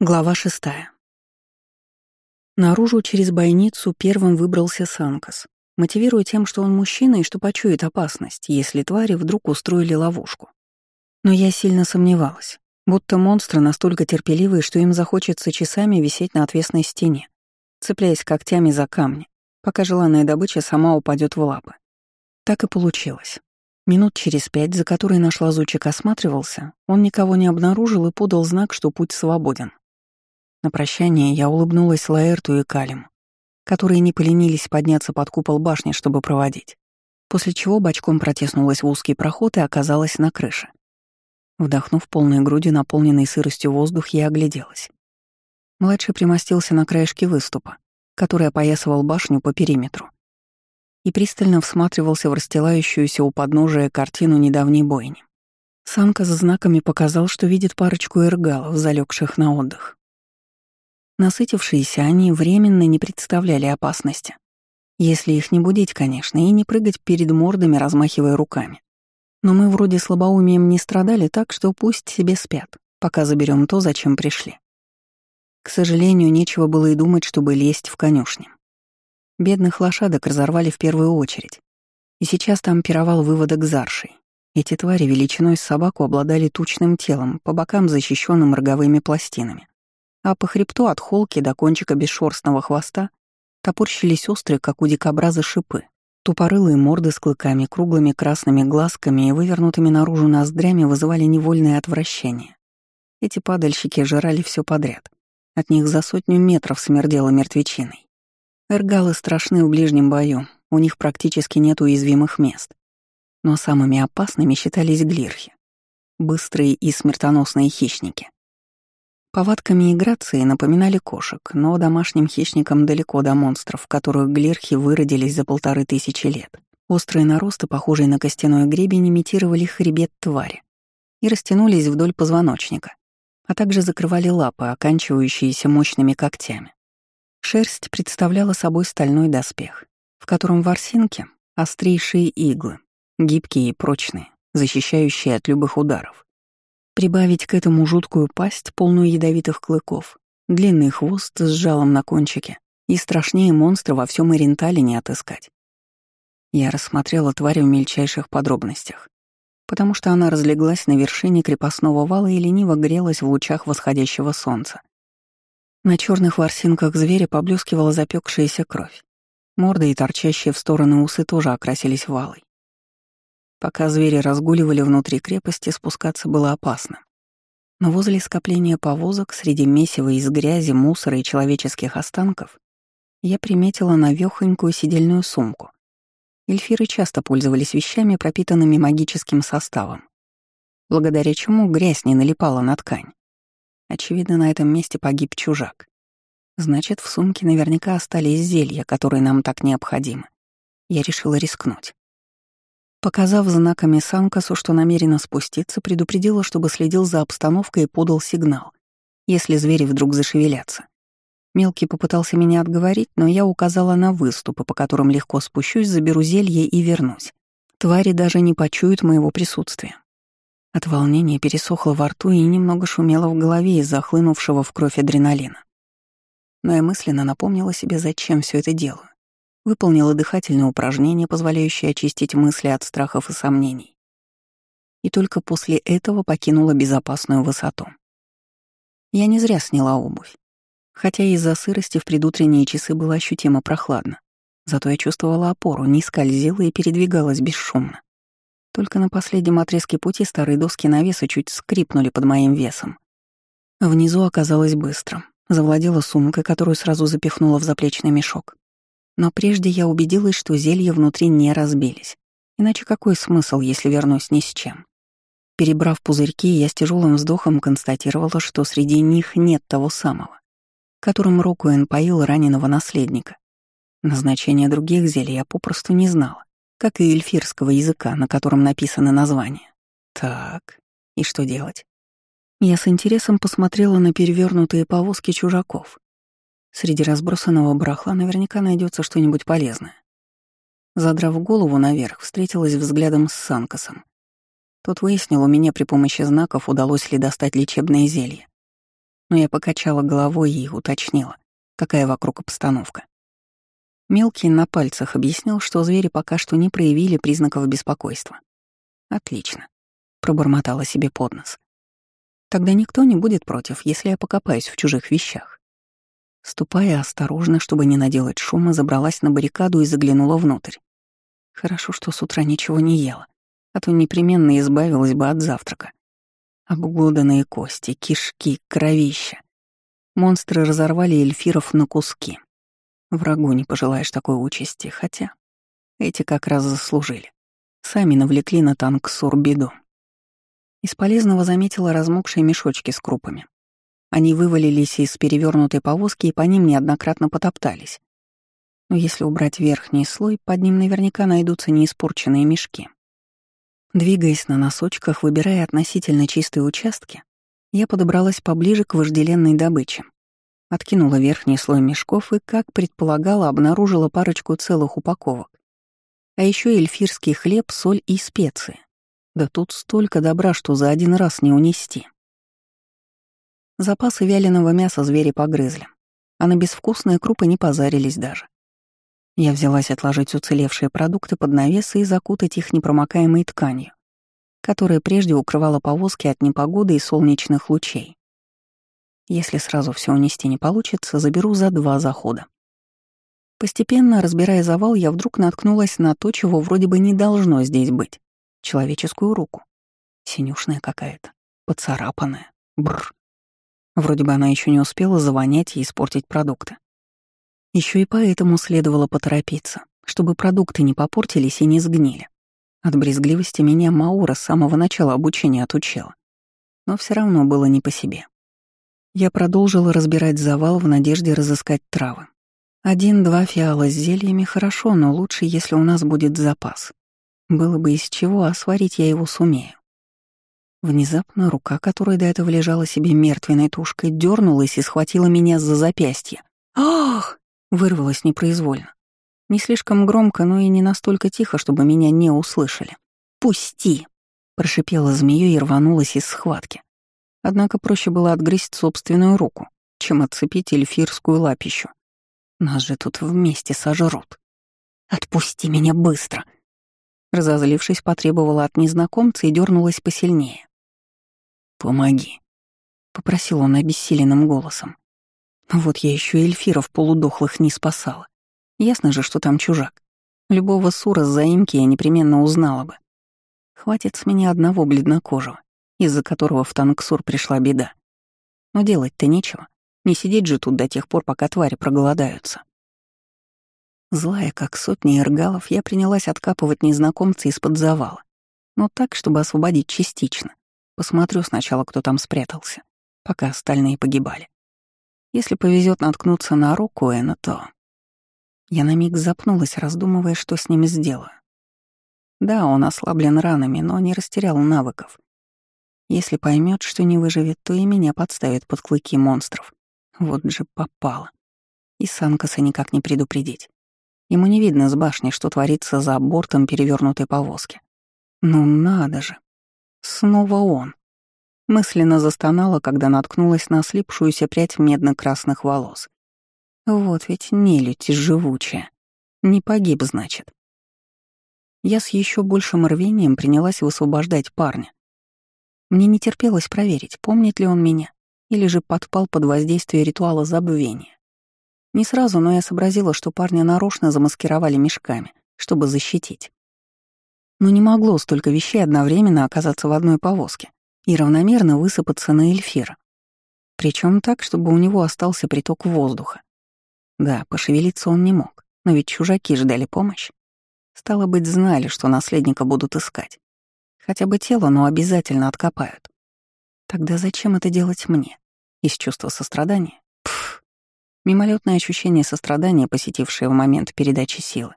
Глава шестая. Наружу через бойницу первым выбрался Санкас, мотивируя тем, что он мужчина и что почует опасность, если твари вдруг устроили ловушку. Но я сильно сомневалась, будто монстры настолько терпеливые, что им захочется часами висеть на отвесной стене, цепляясь когтями за камни, пока желанная добыча сама упадет в лапы. Так и получилось. Минут через пять, за которые наш лазучик осматривался, он никого не обнаружил и подал знак, что путь свободен. На прощание я улыбнулась Лаэрту и Калим, которые не поленились подняться под купол башни, чтобы проводить, после чего бочком протеснулась в узкий проход и оказалась на крыше. Вдохнув полной грудью наполненный сыростью воздух, я огляделась. Младший примостился на краешке выступа, который опоясывал башню по периметру, и пристально всматривался в расстилающуюся у подножия картину недавней бойни. Самка за знаками показал, что видит парочку эргалов, залегших на отдых. Насытившиеся они временно не представляли опасности. Если их не будить, конечно, и не прыгать перед мордами, размахивая руками. Но мы вроде слабоумием не страдали, так что пусть себе спят, пока заберем то, зачем пришли. К сожалению, нечего было и думать, чтобы лезть в конюшни. Бедных лошадок разорвали в первую очередь. И сейчас там пировал выводок заршей. Эти твари величиной с собаку обладали тучным телом, по бокам защищенным роговыми пластинами а по хребту от холки до кончика бесшерстного хвоста топорщились острые, как у дикобраза, шипы. Тупорылые морды с клыками, круглыми красными глазками и вывернутыми наружу ноздрями вызывали невольное отвращение. Эти падальщики жрали все подряд. От них за сотню метров смердело мертвечиной. Эргалы страшны в ближнем бою, у них практически нет уязвимых мест. Но самыми опасными считались глирхи. Быстрые и смертоносные хищники. Повадками и грацией напоминали кошек, но домашним хищникам далеко до монстров, которых глирхи выродились за полторы тысячи лет. Острые наросты, похожие на костяной гребень, имитировали хребет твари и растянулись вдоль позвоночника, а также закрывали лапы, оканчивающиеся мощными когтями. Шерсть представляла собой стальной доспех, в котором ворсинки — острейшие иглы, гибкие и прочные, защищающие от любых ударов. Прибавить к этому жуткую пасть, полную ядовитых клыков, длинный хвост с жалом на кончике, и страшнее монстра во всем Ирентале не отыскать. Я рассмотрела тварь в мельчайших подробностях, потому что она разлеглась на вершине крепостного вала и лениво грелась в лучах восходящего солнца. На черных ворсинках зверя поблескивала запекшаяся кровь. Морда и торчащие в стороны усы тоже окрасились валой. Пока звери разгуливали внутри крепости, спускаться было опасно. Но возле скопления повозок, среди месива из грязи, мусора и человеческих останков, я приметила навёхонькую сидельную сумку. Эльфиры часто пользовались вещами, пропитанными магическим составом, благодаря чему грязь не налипала на ткань. Очевидно, на этом месте погиб чужак. Значит, в сумке наверняка остались зелья, которые нам так необходимы. Я решила рискнуть. Показав знаками Санкасу, что намерена спуститься, предупредила, чтобы следил за обстановкой и подал сигнал, если звери вдруг зашевелятся. Мелкий попытался меня отговорить, но я указала на выступы, по которым легко спущусь, заберу зелье и вернусь. Твари даже не почуют моего присутствия. От волнения пересохло во рту и немного шумело в голове из захлынувшего в кровь адреналина. Но я мысленно напомнила себе, зачем все это делаю выполнила дыхательное упражнение, позволяющее очистить мысли от страхов и сомнений. И только после этого покинула безопасную высоту. Я не зря сняла обувь. Хотя из-за сырости в предутренние часы было ощутимо прохладно. Зато я чувствовала опору, не скользила и передвигалась бесшумно. Только на последнем отрезке пути старые доски навеса чуть скрипнули под моим весом. Внизу оказалось быстро. Завладела сумкой, которую сразу запихнула в заплечный мешок. Но прежде я убедилась, что зелья внутри не разбились. Иначе какой смысл, если вернусь ни с чем? Перебрав пузырьки, я с тяжелым вздохом констатировала, что среди них нет того самого, которым Рокуэн поил раненого наследника. Назначение других зелий я попросту не знала, как и эльфирского языка, на котором написано название. Так, и что делать? Я с интересом посмотрела на перевернутые повозки чужаков. Среди разбросанного барахла наверняка найдется что-нибудь полезное. Задрав голову наверх, встретилась взглядом с Санкосом. Тот выяснил у меня при помощи знаков, удалось ли достать лечебное зелье. но я покачала головой и уточнила, какая вокруг обстановка. Мелкий на пальцах объяснил, что звери пока что не проявили признаков беспокойства. «Отлично», — пробормотала себе под нос. «Тогда никто не будет против, если я покопаюсь в чужих вещах». Ступая осторожно, чтобы не наделать шума, забралась на баррикаду и заглянула внутрь. Хорошо, что с утра ничего не ела, а то непременно избавилась бы от завтрака. Обглоданные кости, кишки, кровища. Монстры разорвали эльфиров на куски. Врагу не пожелаешь такой участи, хотя эти как раз заслужили. Сами навлекли на танк Сур беду. Из полезного заметила размокшие мешочки с крупами. Они вывалились из перевернутой повозки и по ним неоднократно потоптались. Но если убрать верхний слой, под ним наверняка найдутся неиспорченные мешки. Двигаясь на носочках, выбирая относительно чистые участки, я подобралась поближе к вожделенной добыче. Откинула верхний слой мешков и, как предполагала, обнаружила парочку целых упаковок. А еще эльфирский хлеб, соль и специи. Да тут столько добра, что за один раз не унести. Запасы вяленого мяса звери погрызли, а на безвкусные крупы не позарились даже. Я взялась отложить уцелевшие продукты под навесы и закутать их непромокаемой тканью, которая прежде укрывала повозки от непогоды и солнечных лучей. Если сразу все унести не получится, заберу за два захода. Постепенно, разбирая завал, я вдруг наткнулась на то, чего вроде бы не должно здесь быть. Человеческую руку. Синюшная какая-то, поцарапанная. Бррр. Вроде бы она еще не успела завонять и испортить продукты. Еще и поэтому следовало поторопиться, чтобы продукты не попортились и не сгнили. От брезгливости меня Маура с самого начала обучения отучила. Но все равно было не по себе. Я продолжила разбирать завал в надежде разыскать травы. Один-два фиала с зельями хорошо, но лучше, если у нас будет запас. Было бы из чего, а сварить я его сумею. Внезапно рука, которая до этого лежала себе мертвенной тушкой, дернулась и схватила меня за запястье. «Ах!» — вырвалась непроизвольно. Не слишком громко, но и не настолько тихо, чтобы меня не услышали. «Пусти!» — прошипела змею и рванулась из схватки. Однако проще было отгрызть собственную руку, чем отцепить эльфирскую лапищу. Нас же тут вместе сожрут. «Отпусти меня быстро!» Разозлившись, потребовала от незнакомца и дернулась посильнее. «Помоги», — попросил он обессиленным голосом. Вот я еще эльфиров полудохлых не спасала. Ясно же, что там чужак. Любого сура с заимки я непременно узнала бы. Хватит с меня одного бледнокожего из-за которого в Танксур пришла беда. Но делать-то нечего. Не сидеть же тут до тех пор, пока твари проголодаются. Злая, как сотни эргалов, я принялась откапывать незнакомца из-под завала. Но так, чтобы освободить частично. Посмотрю сначала, кто там спрятался, пока остальные погибали. Если повезет наткнуться на руку Эна, то... Я на миг запнулась, раздумывая, что с ним сделаю. Да, он ослаблен ранами, но не растерял навыков. Если поймет, что не выживет, то и меня подставит под клыки монстров. Вот же попало. И Санкаса никак не предупредить. Ему не видно с башни, что творится за бортом перевернутой повозки. Ну надо же. Снова он. Мысленно застонала, когда наткнулась на слипшуюся прядь медно-красных волос. Вот ведь нелюдь живучая. Не погиб, значит. Я с еще большим рвением принялась высвобождать парня, мне не терпелось проверить, помнит ли он меня, или же подпал под воздействие ритуала забвения. Не сразу, но я сообразила, что парня нарочно замаскировали мешками, чтобы защитить. Но не могло столько вещей одновременно оказаться в одной повозке и равномерно высыпаться на эльфира. Причем так, чтобы у него остался приток воздуха. Да, пошевелиться он не мог, но ведь чужаки ждали помощь. Стало быть, знали, что наследника будут искать. Хотя бы тело, но обязательно откопают. Тогда зачем это делать мне? Из чувства сострадания? Пф. Мимолетное ощущение сострадания, посетившее в момент передачи силы,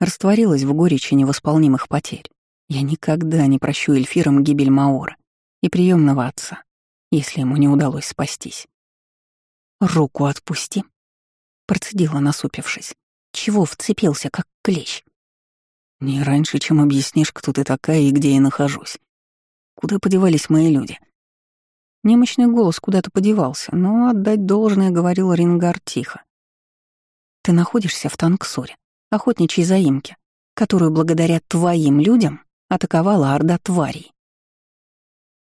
растворилось в горечи невосполнимых потерь. Я никогда не прощу эльфирам гибель Маора и приемного отца, если ему не удалось спастись. «Руку отпусти», — процедила, насупившись. «Чего вцепился, как клещ?» Не раньше, чем объяснишь, кто ты такая и где я нахожусь. Куда подевались мои люди? Немощный голос куда-то подевался, но отдать должное говорил Рингар тихо. «Ты находишься в Танксуре, охотничьей заимке, которую благодаря твоим людям атаковала орда тварей».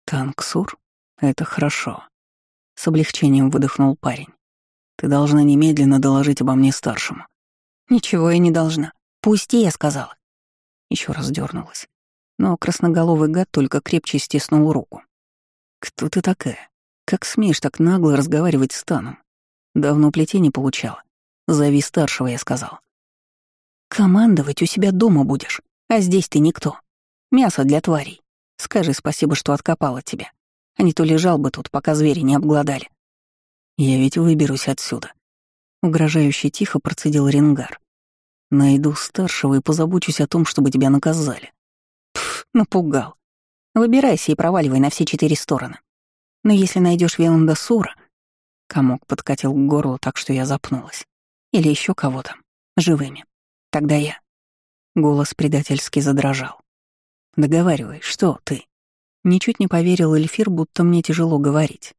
«Танксур? Это хорошо», — с облегчением выдохнул парень. «Ты должна немедленно доложить обо мне старшему». «Ничего я не должна. Пусти, я сказала». Еще раз дернулась, но красноголовый гад только крепче стиснул руку. «Кто ты такая? Как смеешь так нагло разговаривать с Таном? Давно плетей не получала. Зови старшего, я сказал». «Командовать у себя дома будешь, а здесь ты никто. Мясо для тварей. Скажи спасибо, что откопала тебя. А не то лежал бы тут, пока звери не обглодали». «Я ведь выберусь отсюда», — угрожающе тихо процедил Ренгар. «Найду старшего и позабочусь о том, чтобы тебя наказали». Пф, напугал. Выбирайся и проваливай на все четыре стороны. Но если найдешь Веланда Сура... Комок подкатил к горлу так, что я запнулась. Или еще кого-то. Живыми. Тогда я... Голос предательски задрожал. «Договаривай, что ты?» Ничуть не поверил Эльфир, будто мне тяжело говорить.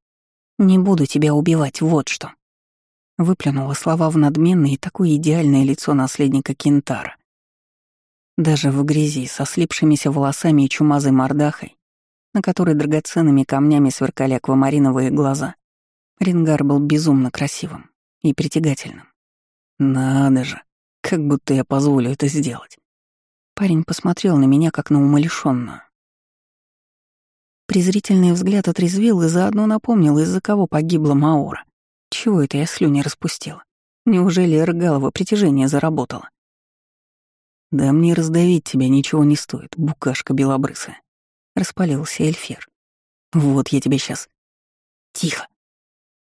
«Не буду тебя убивать, вот что». Выплюнула слова в надменное и такое идеальное лицо наследника Кентара. Даже в грязи, со слипшимися волосами и чумазой мордахой, на которой драгоценными камнями сверкали аквамариновые глаза, Рингар был безумно красивым и притягательным. «Надо же, как будто я позволю это сделать». Парень посмотрел на меня, как на умалишённую. Презрительный взгляд отрезвил и заодно напомнил, из-за кого погибла Маора. Чего это я слюни распустила? Неужели Эргалова притяжение заработало? «Да мне раздавить тебя ничего не стоит, букашка белобрысая», — распалился Эльфер. «Вот я тебе сейчас...» «Тихо!»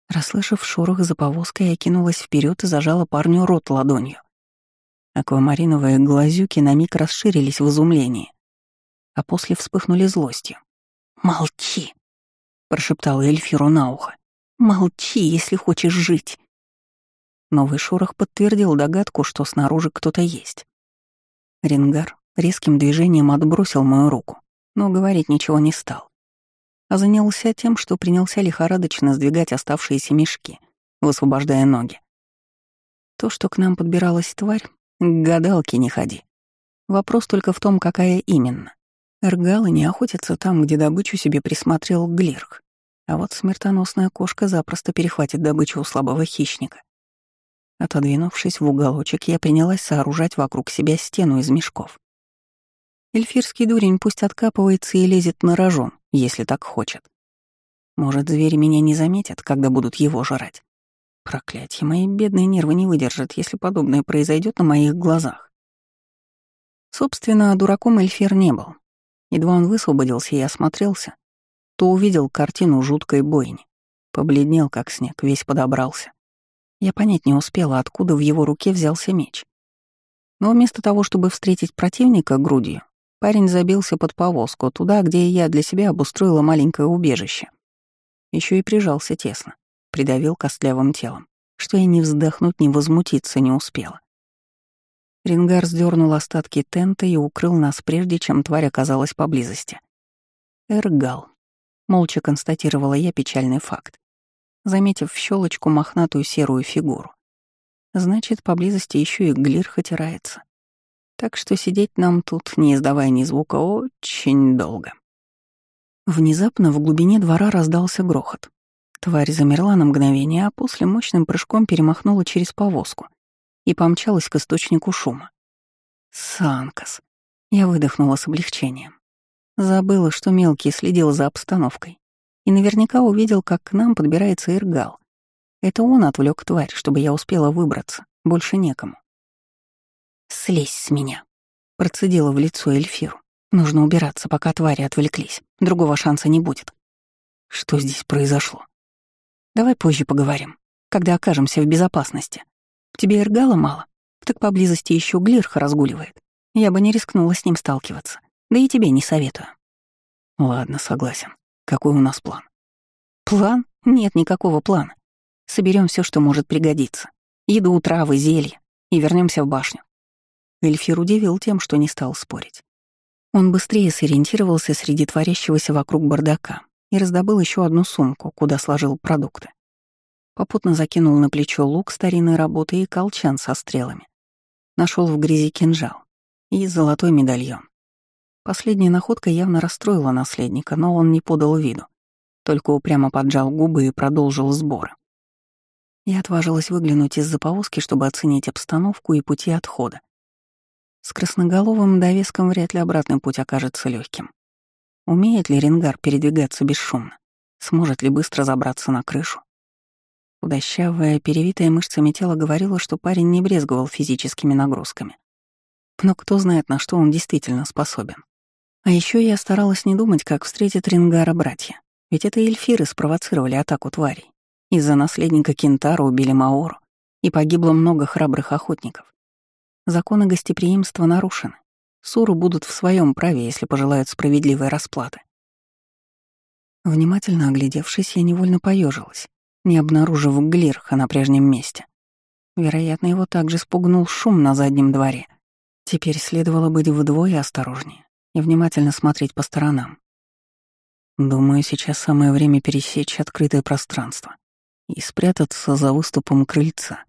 Расслышав шорох за повозкой, я кинулась вперед и зажала парню рот ладонью. Аквамариновые глазюки на миг расширились в изумлении, а после вспыхнули злостью. «Молчи!» — прошептала Эльфиру на ухо. «Молчи, если хочешь жить!» Новый шорох подтвердил догадку, что снаружи кто-то есть. Рингар резким движением отбросил мою руку, но говорить ничего не стал. А занялся тем, что принялся лихорадочно сдвигать оставшиеся мешки, высвобождая ноги. То, что к нам подбиралась тварь, к гадалке не ходи. Вопрос только в том, какая именно. Эргалы не охотятся там, где добычу себе присмотрел Глирк, а вот смертоносная кошка запросто перехватит добычу у слабого хищника. Отодвинувшись в уголочек, я принялась сооружать вокруг себя стену из мешков. Эльфирский дурень пусть откапывается и лезет на рожон, если так хочет. Может, звери меня не заметят, когда будут его жрать. Проклятье, мои бедные нервы не выдержат, если подобное произойдет на моих глазах. Собственно, дураком Эльфир не был. Едва он высвободился и осмотрелся, то увидел картину жуткой бойни. Побледнел, как снег, весь подобрался. Я понять не успела, откуда в его руке взялся меч. Но вместо того, чтобы встретить противника грудью, парень забился под повозку, туда, где я для себя обустроила маленькое убежище. Еще и прижался тесно, придавил костлявым телом, что я ни вздохнуть, ни возмутиться не успела. Рингар сдернул остатки тента и укрыл нас, прежде чем тварь оказалась поблизости. Эргал. Молча констатировала я печальный факт заметив в щелочку мохнатую серую фигуру. Значит, поблизости еще и глир хотирается. Так что сидеть нам тут, не издавая ни звука, очень долго. Внезапно в глубине двора раздался грохот. Тварь замерла на мгновение, а после мощным прыжком перемахнула через повозку и помчалась к источнику шума. Санкас. Я выдохнула с облегчением. Забыла, что мелкий следил за обстановкой и наверняка увидел, как к нам подбирается Иргал. Это он отвлек тварь, чтобы я успела выбраться. Больше некому. «Слезь с меня», — процедила в лицо Эльфиру. «Нужно убираться, пока твари отвлеклись. Другого шанса не будет». «Что здесь произошло?» «Давай позже поговорим, когда окажемся в безопасности. Тебе Иргала мало, так поблизости еще Глирха разгуливает. Я бы не рискнула с ним сталкиваться. Да и тебе не советую». «Ладно, согласен. Какой у нас план? План? Нет никакого плана. Соберем все, что может пригодиться. Еду, травы, зелья. И вернемся в башню. Эльфир удивил тем, что не стал спорить. Он быстрее сориентировался среди творящегося вокруг бардака и раздобыл еще одну сумку, куда сложил продукты. Попутно закинул на плечо лук старинной работы и колчан со стрелами. Нашел в грязи кинжал и золотой медальон. Последняя находка явно расстроила наследника, но он не подал виду, только упрямо поджал губы и продолжил сборы. Я отважилась выглянуть из-за повозки, чтобы оценить обстановку и пути отхода. С красноголовым довеском вряд ли обратный путь окажется легким. Умеет ли Ренгар передвигаться бесшумно? Сможет ли быстро забраться на крышу? Худощавое, перевитое мышцами тело говорило, что парень не брезговал физическими нагрузками. Но кто знает, на что он действительно способен. А еще я старалась не думать, как встретят Рингара братья. Ведь это эльфиры спровоцировали атаку тварей. Из-за наследника Кентара убили Маору, и погибло много храбрых охотников. Законы гостеприимства нарушены. Суры будут в своем праве, если пожелают справедливой расплаты. Внимательно оглядевшись, я невольно поежилась не обнаружив Глирха на прежнем месте. Вероятно, его также спугнул шум на заднем дворе. Теперь следовало быть вдвое осторожнее и внимательно смотреть по сторонам. Думаю, сейчас самое время пересечь открытое пространство и спрятаться за выступом крыльца.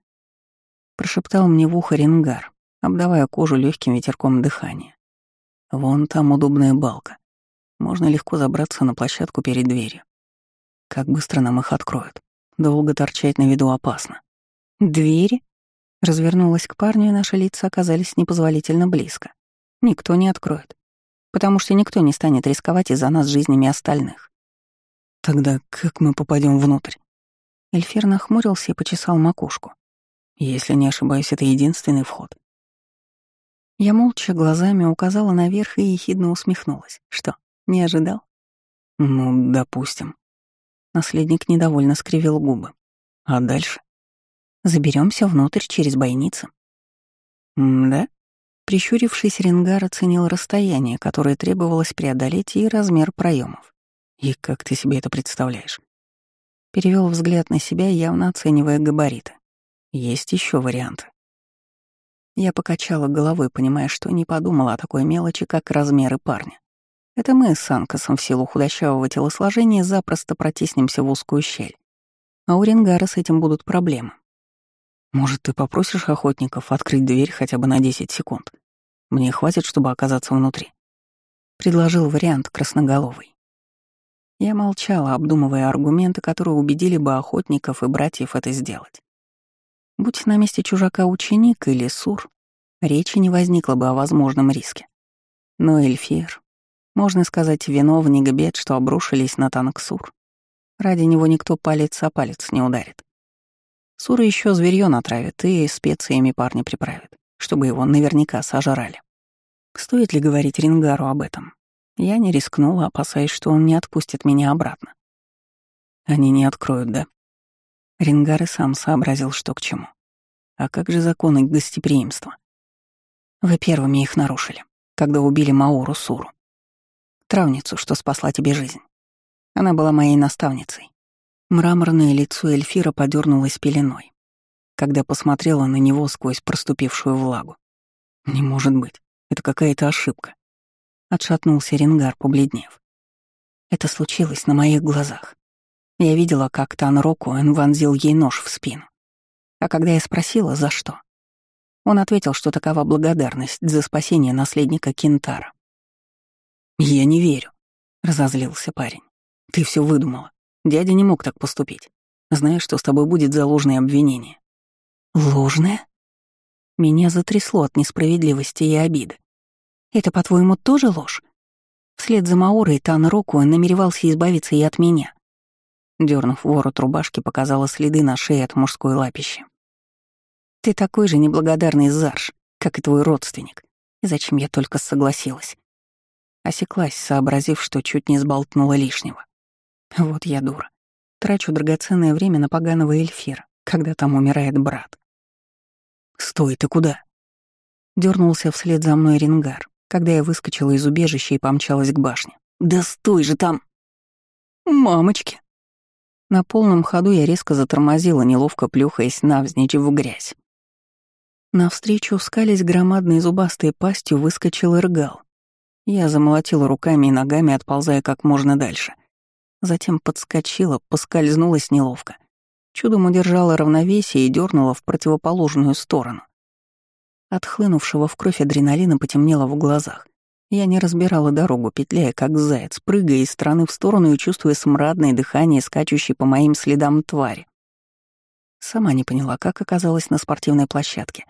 Прошептал мне в ухо Ренгар, обдавая кожу легким ветерком дыхания. Вон там удобная балка. Можно легко забраться на площадку перед дверью. Как быстро нам их откроют. Долго торчать на виду опасно. Двери? Развернулась к парню, и наши лица оказались непозволительно близко. Никто не откроет. Потому что никто не станет рисковать из-за нас жизнями остальных. Тогда как мы попадем внутрь? Эльфир нахмурился и почесал макушку. Если не ошибаюсь, это единственный вход. Я молча глазами указала наверх и ехидно усмехнулась. Что, не ожидал? Ну, допустим. Наследник недовольно скривил губы. А дальше? Заберемся внутрь через бойницы. М-да? Прищурившись, Ренгар оценил расстояние, которое требовалось преодолеть, и размер проемов. И как ты себе это представляешь? Перевел взгляд на себя, явно оценивая габариты. Есть еще варианты. Я покачала головой, понимая, что не подумала о такой мелочи, как размеры парня. Это мы с Анкасом в силу худощавого телосложения запросто протиснемся в узкую щель. А у Ренгара с этим будут проблемы. Может, ты попросишь охотников открыть дверь хотя бы на 10 секунд? Мне хватит, чтобы оказаться внутри. Предложил вариант красноголовый. Я молчала, обдумывая аргументы, которые убедили бы охотников и братьев это сделать. Будь на месте чужака ученик или сур, речи не возникло бы о возможном риске. Но Эльфир, можно сказать, виновник бед, что обрушились на танк Сур. Ради него никто палец о палец не ударит. Сура еще зверьё натравит и специями парня приправит, чтобы его наверняка сожрали. Стоит ли говорить Рингару об этом? Я не рискнула, опасаясь, что он не отпустит меня обратно. Они не откроют, да? Рингар и сам сообразил, что к чему. А как же законы гостеприимства? Вы первыми их нарушили, когда убили Мауру Суру травницу, что спасла тебе жизнь. Она была моей наставницей. Мраморное лицо Эльфира подернулось пеленой, когда посмотрела на него сквозь проступившую влагу. «Не может быть, это какая-то ошибка», — отшатнулся Ренгар, побледнев. Это случилось на моих глазах. Я видела, как Тан Рокуэн вонзил ей нож в спину. А когда я спросила, за что, он ответил, что такова благодарность за спасение наследника Кентара. «Я не верю», — разозлился парень. «Ты все выдумала. Дядя не мог так поступить. Знаешь, что с тобой будет за ложное обвинение». «Ложное?» Меня затрясло от несправедливости и обиды. «Это, по-твоему, тоже ложь?» Вслед за Маорой Тан Року намеревался избавиться и от меня. Дернув ворот рубашки, показала следы на шее от мужской лапищи. «Ты такой же неблагодарный Зарш, как и твой родственник. И зачем я только согласилась? Осеклась, сообразив, что чуть не сболтнула лишнего. Вот я дура. Трачу драгоценное время на поганого эльфира, когда там умирает брат. «Стой, ты куда?» Дернулся вслед за мной Рингар, когда я выскочила из убежища и помчалась к башне. «Да стой же там!» «Мамочки!» На полном ходу я резко затормозила, неловко плюхаясь навзничь в грязь. Навстречу скались громадной зубастой пастью выскочил Иргал я замолотила руками и ногами, отползая как можно дальше. затем подскочила, поскользнулась неловко. Чудом удержала равновесие и дернула в противоположную сторону. Отхлынувшего в кровь адреналина потемнело в глазах. Я не разбирала дорогу, петляя как заяц, прыгая из стороны в сторону и чувствуя смрадное дыхание, скачущей по моим следам твари. Сама не поняла, как оказалась на спортивной площадке.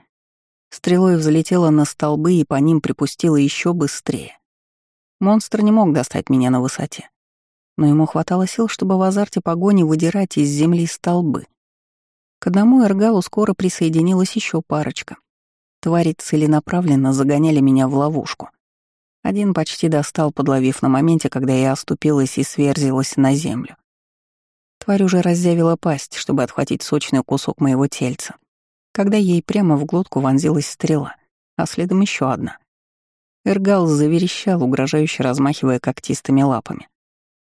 Стрелой взлетела на столбы и по ним припустила еще быстрее. Монстр не мог достать меня на высоте, но ему хватало сил, чтобы в азарте погони выдирать из земли столбы. К одному эргалу скоро присоединилась еще парочка. Твари целенаправленно загоняли меня в ловушку. Один почти достал, подловив на моменте, когда я оступилась и сверзилась на землю. Тварь уже разъявила пасть, чтобы отхватить сочный кусок моего тельца, когда ей прямо в глотку вонзилась стрела, а следом еще одна. Эргал заверещал, угрожающе размахивая когтистыми лапами.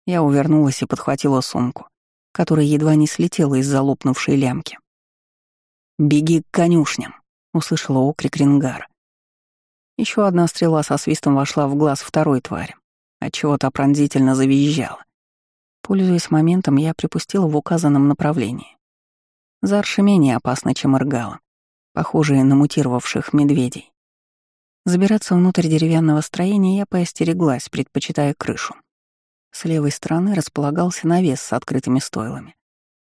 Я увернулась и подхватила сумку, которая едва не слетела из залопнувшей лямки. «Беги к конюшням!» — услышала окрик Рингара. Еще одна стрела со свистом вошла в глаз второй твари, отчего-то пронзительно завизжала. Пользуясь моментом, я припустила в указанном направлении. Зарши менее опасны, чем Иргала, похожие на мутировавших медведей. Забираться внутрь деревянного строения я поостереглась, предпочитая крышу. С левой стороны располагался навес с открытыми стойлами,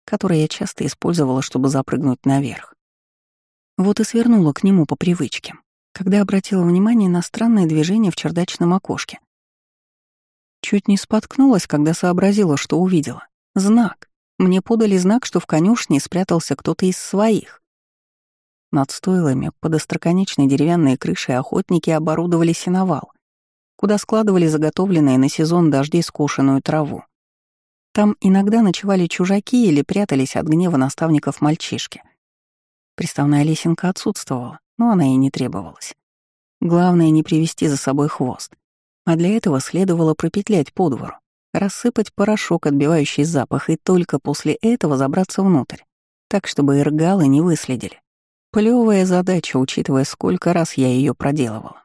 который я часто использовала, чтобы запрыгнуть наверх. Вот и свернула к нему по привычке, когда обратила внимание на странное движение в чердачном окошке. Чуть не споткнулась, когда сообразила, что увидела. Знак. Мне подали знак, что в конюшне спрятался кто-то из своих. Над стойлами под остроконечной деревянной крышей охотники оборудовали сеновал, куда складывали заготовленные на сезон дождей скошенную траву. Там иногда ночевали чужаки или прятались от гнева наставников мальчишки. Приставная лесенка отсутствовала, но она и не требовалась. Главное — не привести за собой хвост. А для этого следовало пропетлять по двору, рассыпать порошок, отбивающий запах, и только после этого забраться внутрь, так, чтобы эргалы не выследили. Плевая задача, учитывая, сколько раз я ее проделывала.